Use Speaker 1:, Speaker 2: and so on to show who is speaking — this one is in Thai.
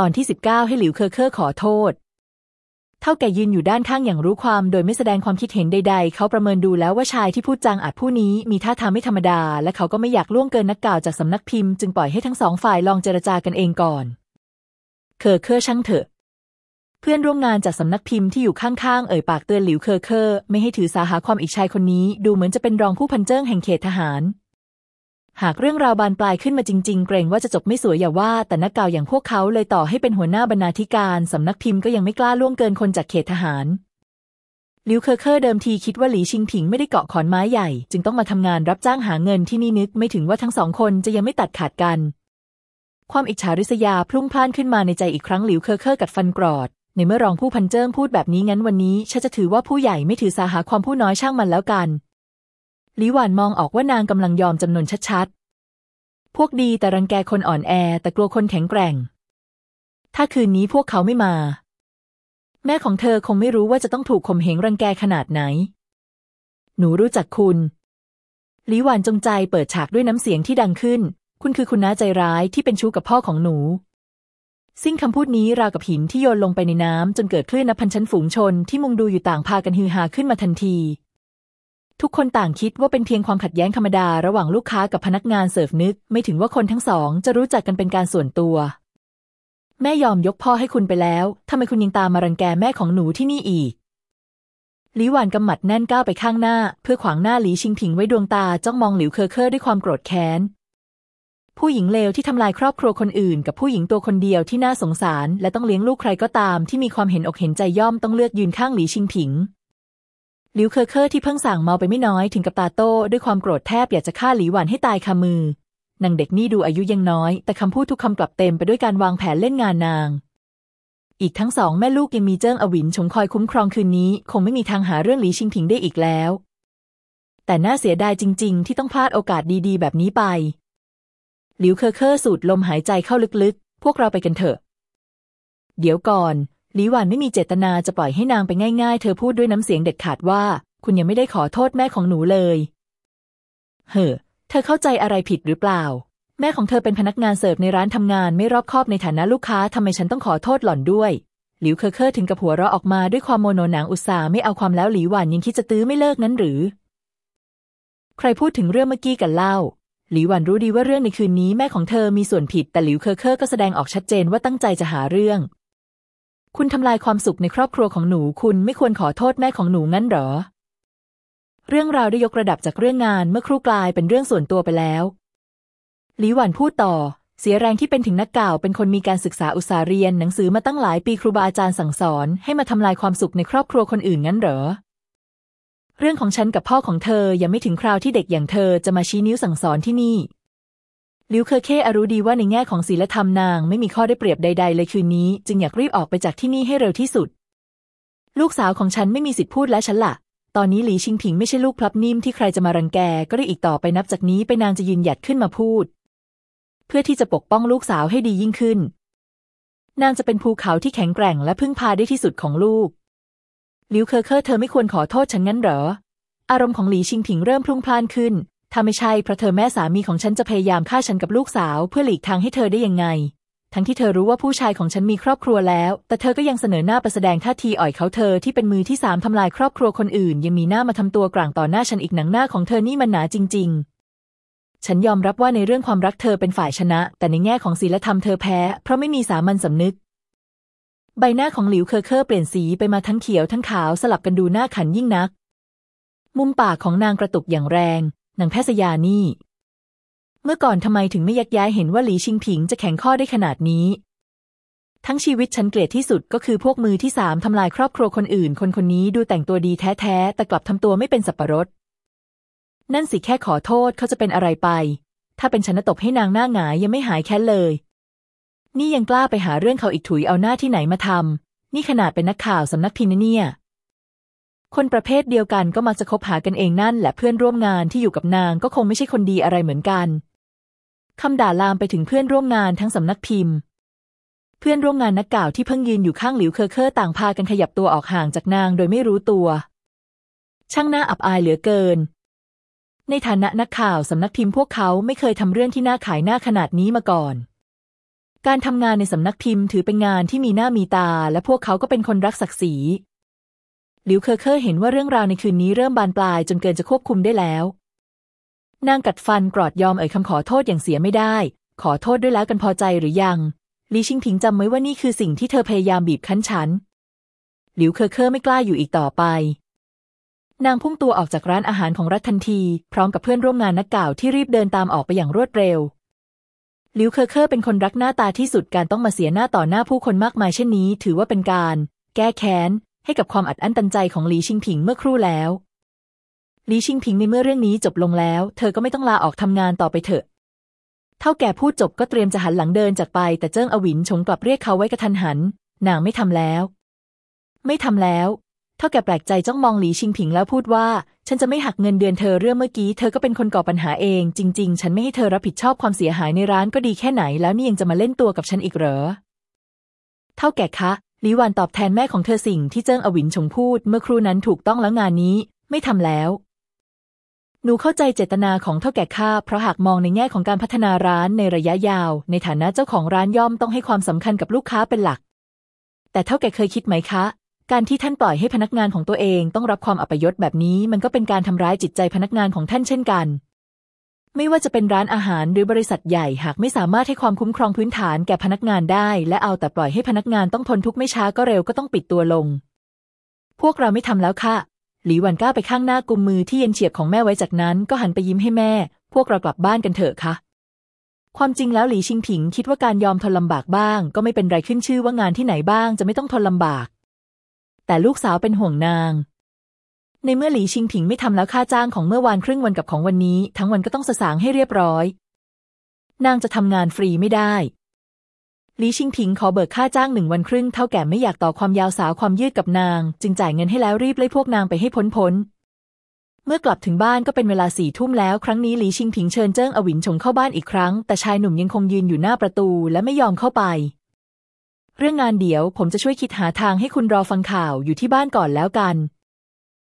Speaker 1: ตอนที่สิบเก้าให้หลิวเคอเคอร์ขอโทษ เถ้าแก่ยืนอยู่ด้านข้างอย่างรู้ความโดยไม่แสดงความคิดเห็นใด ๆ เขาประเมินดูแล้วว่าชายที่พูดจาองอาจผู้นี้มีท่าทางไม่ธรรมดา และเขาก็ไม่อยากล่วงเกินนักข่าวจากสำนักพิมพ์จึงปล่อยให้ทั้งสองฝ่ายลองเจรจากันเองก่อน เคอเคอร์ช่างเถอะ เพื่อนร่วมงานจากสำนักพิมพ์ที่อยู่ข้างๆเอ่ยปากเตือนหลิวเคอเคอร์ไม่ให้ถือสาหาความอีกชายคนนี้ ดูเหมือนจะเป็นรองผู้พันเจิ้งแห่งเขตทหาร หากเรื่องราวบานปลายขึ้นมาจริง ๆ เกรงว่าจะจบไม่สวยอย่าว่า แต่นักข่าวอย่างพวกเขาเลยต่อให้เป็นหัวหน้าบรรณาธิการสำนักพิมพ์ก็ยังไม่กล้าล่วงเกินคนจากเขตทหารหลิวเคอร์เคอร์เดิมทีคิดว่าหลีชิงผิงไม่ได้เกาะขอนไม้ใหญ่ จึงต้องมาทำงานรับจ้างหาเงินที่นี่นึกไม่ถึงว่าทั้งสองคนจะยังไม่ตัดขาดกัน ความอิจฉาริษยาพลุ่งพล่านขึ้นมาในใจอีกครั้งหลิวเคอร์เคอร์กัดฟันกรอด ในเมื่อรองผู้พันเจิ้งพูดแบบนี้งั้นวันนี้ฉันจะถือว่าผู้ใหญ่ไม่ถือสาหาความผู้น้อยช่างมันแล้วกัน หลิหวานมองออกว่านางกำลังยอมจำนนชัดๆ พวกดีแต่รังแกคนอ่อนแอแต่กลัวคนแข็งแกร่ง ถ้าคืนนี้พวกเขาไม่มา แม่ของเธอคงไม่รู้ว่าจะต้องถูกข่มเหงรังแกขนาดไหน หนูรู้จักคุณลิหวานจงใจเปิดฉากด้วยน้ำเสียงที่ดังขึ้น คุณคือคุณน้าใจร้ายที่เป็นชู้กับพ่อของหนูสิ้นคำพูดนี้ราวกับหินที่โยนลงไปในน้ำจนเกิดคลื่นนับพันชั้นฝูงชนที่มุงดูอยู่ต่างพากันฮือฮาขึ้นมาทันที ทุกคนต่างคิดว่าเป็นเพียงความขัดแย้งธรรมดาระหว่างลูกค้ากับพนักงานเสิร์ฟนึก ไม่ถึงว่าคนทั้งสองจะรู้จักกันเป็นการส่วนตัว แม่ยอมยกพ่อให้คุณไปแล้วทำไมคุณยังตามมารังแกแม่ของหนูที่นี่อีกหลีหวานกำหมัดแน่นก้าวไปข้างหน้า เพื่อขวางหน้าหลีชิงผิงไว้ดวงตาจ้องมองหลิวเคอเคอร์ด้วยความโกรธแค้น ผู้หญิงเลวที่ทำลายครอบครัวคนอื่น กับผู้หญิงตัวคนเดียวที่น่าสงสาร และต้องเลี้ยงลูกใครก็ตามที่มีความเห็นอกเห็นใจย่อมต้องเลือกยืนข้างหลีชิงผิง หลิวเคอเคอร์ที่เพิ่งสร่างเมาไปไม่น้อยถึงกับตาโตด้วยความโกรธแทบอยากจะฆ่าหลีหวานให้ตายคามือนางเด็กนี่ดูอายุยังน้อย แต่คำพูดทุกคำกลับเต็มไปด้วยการวางแผนเล่นงานนาง อีกทั้งสองแม่ลูกยังมีเจิ้งอวินชงคอยคุ้มครองคืนนี้ คงไม่มีทางหาเรื่องหลีชิงผิงได้อีกแล้ว แต่น่าเสียดายจริง ๆ ที่ต้องพลาดโอกาสดีๆ แบบนี้ไป หลิวเคอเคอร์สูดลมหายใจเข้าลึกๆ พวกเราไปกันเถอะ เดี๋ยวก่อน หลีหวานไม่มีเจตนาจะปล่อยให้นางไปง่ายๆ เธอพูดด้วยน้ำเสียงเด็ดขาดว่า คุณยังไม่ได้ขอโทษแม่ของหนูเลย เฮ้อเธอเข้าใจอะไรผิดหรือเปล่า แม่ของเธอเป็นพนักงานเสิร์ฟในร้านทำงานไม่รอบคอบในฐานะลูกค้าทำไมฉันต้องขอโทษหล่อนด้วย หลิวเคอเคอร์ถึงกับหัวเราะออกมาด้วยความโมโหนางอุตส่าห์ไม่เอาความแล้วหลีหวานยังคิดจะตื้อไม่เลิกงั้นหรือ ใครพูดถึงเรื่องเมื่อกี้กันเล่าหลีหวานรู้ดีว่าเรื่องในคืนนี้แม่ของเธอมีส่วนผิดแต่หลิวเคอเคอร์ก็แสดงออกชัดเจนว่าตั้งใจจะหาเรื่อง คุณทำลายความสุขในครอบครัวของหนู คุณไม่ควรขอโทษแม่ของหนูงั้นหรอ เรื่องราวได้ยกระดับจากเรื่องงานเมื่อครู่กลายเป็นเรื่องส่วนตัวไปแล้วหลีหวันพูดต่อ เสียแรงที่เป็นถึงนักกล่าว เป็นคนมีการศึกษาอุตสาเรียนหนังสือมาตั้งหลายปีครูบาอาจารย์สั่งสอน ให้มาทำลายความสุขในครอบครัวคนอื่นงั้นเหรอ เรื่องของฉันกับพ่อของเธอยังไม่ถึงคราวที่เด็กอย่างเธอจะมาชี้นิ้วสั่งสอนที่นี่ ลิวเคอเคอรู้ดีว่าในแง่ของศีลธรรมนางไม่มีข้อได้เปรียบใด ๆ เลยคืนนี้ จึงอยากรีบออกไปจากที่นี่ให้เร็วที่สุด ลูกสาวของฉันไม่มีสิทธิพูดและฉันละตอนนี้หลีชิงผิงไม่ใช่ลูกพลับนิ่มที่ใครจะมารังแกก็ได้อีกต่อไปนับจากนี้ไปนางจะยืนหยัดขึ้นมาพูด เพื่อที่จะปกป้องลูกสาวให้ดียิ่งขึ้น นางจะเป็นภูเขาที่แข็งแกร่งและพึ่งพาได้ที่สุดของลูกลิวเคอเคอเธอไม่ควรขอโทษฉันงั้นเหรอ อารมณ์ของหลีชิงผิงเริ่มพลุ่งพล่านขึ้น ถ้าไม่ใช่เพราะเธอแม่สามีของฉันจะพยายามฆ่าฉันกับลูกสาว เพื่อหลีกทางให้เธอได้ยังไง ทั้งที่เธอรู้ว่าผู้ชายของฉันมีครอบครัวแล้ว แต่เธอก็ยังเสนอหน้าประแสดงท่าทีอ่อยเขาเธอที่เป็นมือที่สามทำลายครอบครัวคนอื่น ยังมีหน้ามาทำตัวกลางต่อหน้าฉันอีกหนังหน้าของเธอนี่มันหนาจริง ๆฉันยอมรับว่าในเรื่องความรักเธอเป็นฝ่ายชนะ แต่ในแง่ของศีลธรรมเธอแพ้ เพราะไม่มีสามัญสำนึก ใบหน้าของหลิวเคอเคอร์เปลี่ยนสีไปมาทั้งเขียวทั้งขาวสลับกันดูหน้าขันยิ่งนัก มุมปากของนางกระตุกอย่างแรง นางแพทยานี่ เมื่อก่อนทำไมถึงไม่ยักย้ายเห็นว่าหลีชิงผิงจะแข็งข้อได้ขนาดนี้ ทั้งชีวิตฉันเกลียดที่สุดก็คือพวกมือที่สามทำลายครอบครัวคนอื่น คนคนนี้ดูแต่งตัวดีแท้ๆ แต่กลับทำตัวไม่เป็นสับปะรด นั่นสิแค่ขอโทษเขาจะเป็นอะไรไป ถ้าเป็นฉันตบให้นางหน้าหงายยังไม่หายแค้นเลย นี่ยังกล้าไปหาเรื่องเขาอีกถุยเอาหน้าที่ไหนมาทำนี่ขนาดเป็นนักข่าวสำนักพิมพ์เนี่ย คนประเภทเดียวกันก็มักจะคบหากันเองนั่นแหละเพื่อนร่วมงานที่อยู่กับนางก็คงไม่ใช่คนดีอะไรเหมือนกันคำด่าลามไปถึงเพื่อนร่วมงานทั้งสำนักพิมพ์ เพื่อนร่วมงานนักข่าวที่เพิ่งยืนอยู่ข้างหลิวเคอเคอร์ต่างพากันขยับตัวออกห่างจากนางโดยไม่รู้ตัว ช่างน่าอับอายเหลือเกิน ในฐานะนักข่าวสำนักพิมพ์พวกเขาไม่เคยทำเรื่องที่น่าขายหน้าขนาดนี้มาก่อน การทำงานในสำนักพิมพ์ถือเป็นงานที่มีหน้ามีตา และพวกเขาก็เป็นคนรักศักดิ์ศรี หลิวเคอเคอร์เห็นว่าเรื่องราวในคืนนี้เริ่มบานปลายจนเกินจะควบคุมได้แล้ว นางกัดฟันกรอดยอมเอ่ยคำขอโทษอย่างเสียไม่ได้ ขอโทษด้วยแล้วกันพอใจหรือยังหลีชิงผิงจำไว้ว่านี่คือสิ่งที่เธอพยายามบีบคั้นฉัน หลิวเคอเคอร์ไม่กล้าอยู่อีกต่อไป นางพุ่งตัวออกจากร้านอาหารของรัฐทันที พร้อมกับเพื่อนร่วมงานนักข่าวที่รีบเดินตามออกไปอย่างรวดเร็วหลิวเคอเคอร์เป็นคนรักหน้าตาที่สุดการต้องมาเสียหน้าต่อหน้าผู้คนมากมายเช่นนี้ ถือว่าเป็นการ แก้แค้น ให้กับความอัดอั้นตันใจของหลีชิงผิงเมื่อครู่แล้ว หลีชิงผิงในเมื่อเรื่องนี้จบลงแล้ว เธอก็ไม่ต้องลาออกทำงานต่อไปเถอะ เท่าแก่พูดจบก็เตรียมจะหันหลังเดินจากไป แต่เจิ้งอวินชงกลับเรียกเขาไว้กระทันหัน นางไม่ทำแล้ว ไม่ทำแล้ว เท่าแก่แปลกใจจ้องมองหลีชิงผิงแล้วพูดว่า ฉันจะไม่หักเงินเดือนเธอเรื่องเมื่อกี้ เธอก็เป็นคนก่อปัญหาเอง จริง ๆ ฉันไม่ให้เธอรับผิดชอบความเสียหายในร้านก็ดีแค่ไหน แล้วนี่ยังจะมาเล่นตัวกับฉันอีกเหรอ เท่าแก่คะ ลีหวานตอบแทนแม่ของเธอสิ่งที่เจิ้งอวินชงพูด เมื่อครู่นั้นถูกต้องแล้วงานนี้ไม่ทำแล้ว หนูเข้าใจเจตนาของเท่าแก่ข้าเพราะหากมองในแง่ของการพัฒนาร้านในระยะยาว ในฐานะเจ้าของร้านย่อมต้องให้ความสำคัญกับลูกค้าเป็นหลัก แต่เท่าแก่เคยคิดไหมคะ การที่ท่านปล่อยให้พนักงานของตัวเองต้องรับความอัปยศแบบนี้มันก็เป็นการทำร้ายจิตใจพนักงานของท่านเช่นกัน ไม่ว่าจะเป็นร้านอาหารหรือบริษัทใหญ่หากไม่สามารถให้ความคุ้มครองพื้นฐานแก่พนักงานได้ และเอาแต่ปล่อยให้พนักงานต้องทนทุกข์ไม่ช้าก็เร็วก็ต้องปิดตัวลง พวกเราไม่ทำแล้วค่ะ หลีหวันก้าวไปข้างหน้ากุมมือที่เย็นเฉียบของแม่ไว้จากนั้นก็หันไปยิ้มให้แม่ พวกเรากลับบ้านกันเถอะค่ะความจริงแล้วหลีชิงผิงคิดว่าการยอมทนลำบากบ้าง ก็ไม่เป็นไรขึ้นชื่อว่างานที่ไหนบ้างจะไม่ต้องทนลำบาก แต่ลูกสาวเป็นห่วงนาง ในเมื่อหลีชิงผิงไม่ทำแล้วค่าจ้างของเมื่อวานครึ่งวันกับของวันนี้ ทั้งวันก็ต้องสสางให้เรียบร้อย นางจะทำงานฟรีไม่ได้ หลีชิงผิงขอเบิกค่าจ้างหนึ่งวันครึ่งเท่าแก่ไม่อยากต่อความยาวสาวความยืดกับนาง จึงจ่ายเงินให้แล้วรีบไล่พวกนางไปให้พ้นพ้นเมื่อกลับถึงบ้านก็เป็นเวลาสี่ทุ่มแล้ว ครั้งนี้หลีชิงผิงเชิญเจิ้งอวินชงเข้าบ้านอีกครั้ง แต่ชายหนุ่มยังคงยืนอยู่หน้าประตูและไม่ยอมเข้าไป เรื่องงานเดี๋ยวผมจะช่วยคิดหาทางให้คุณรอฟังข่าวอยู่ที่บ้านก่อนแล้วกัน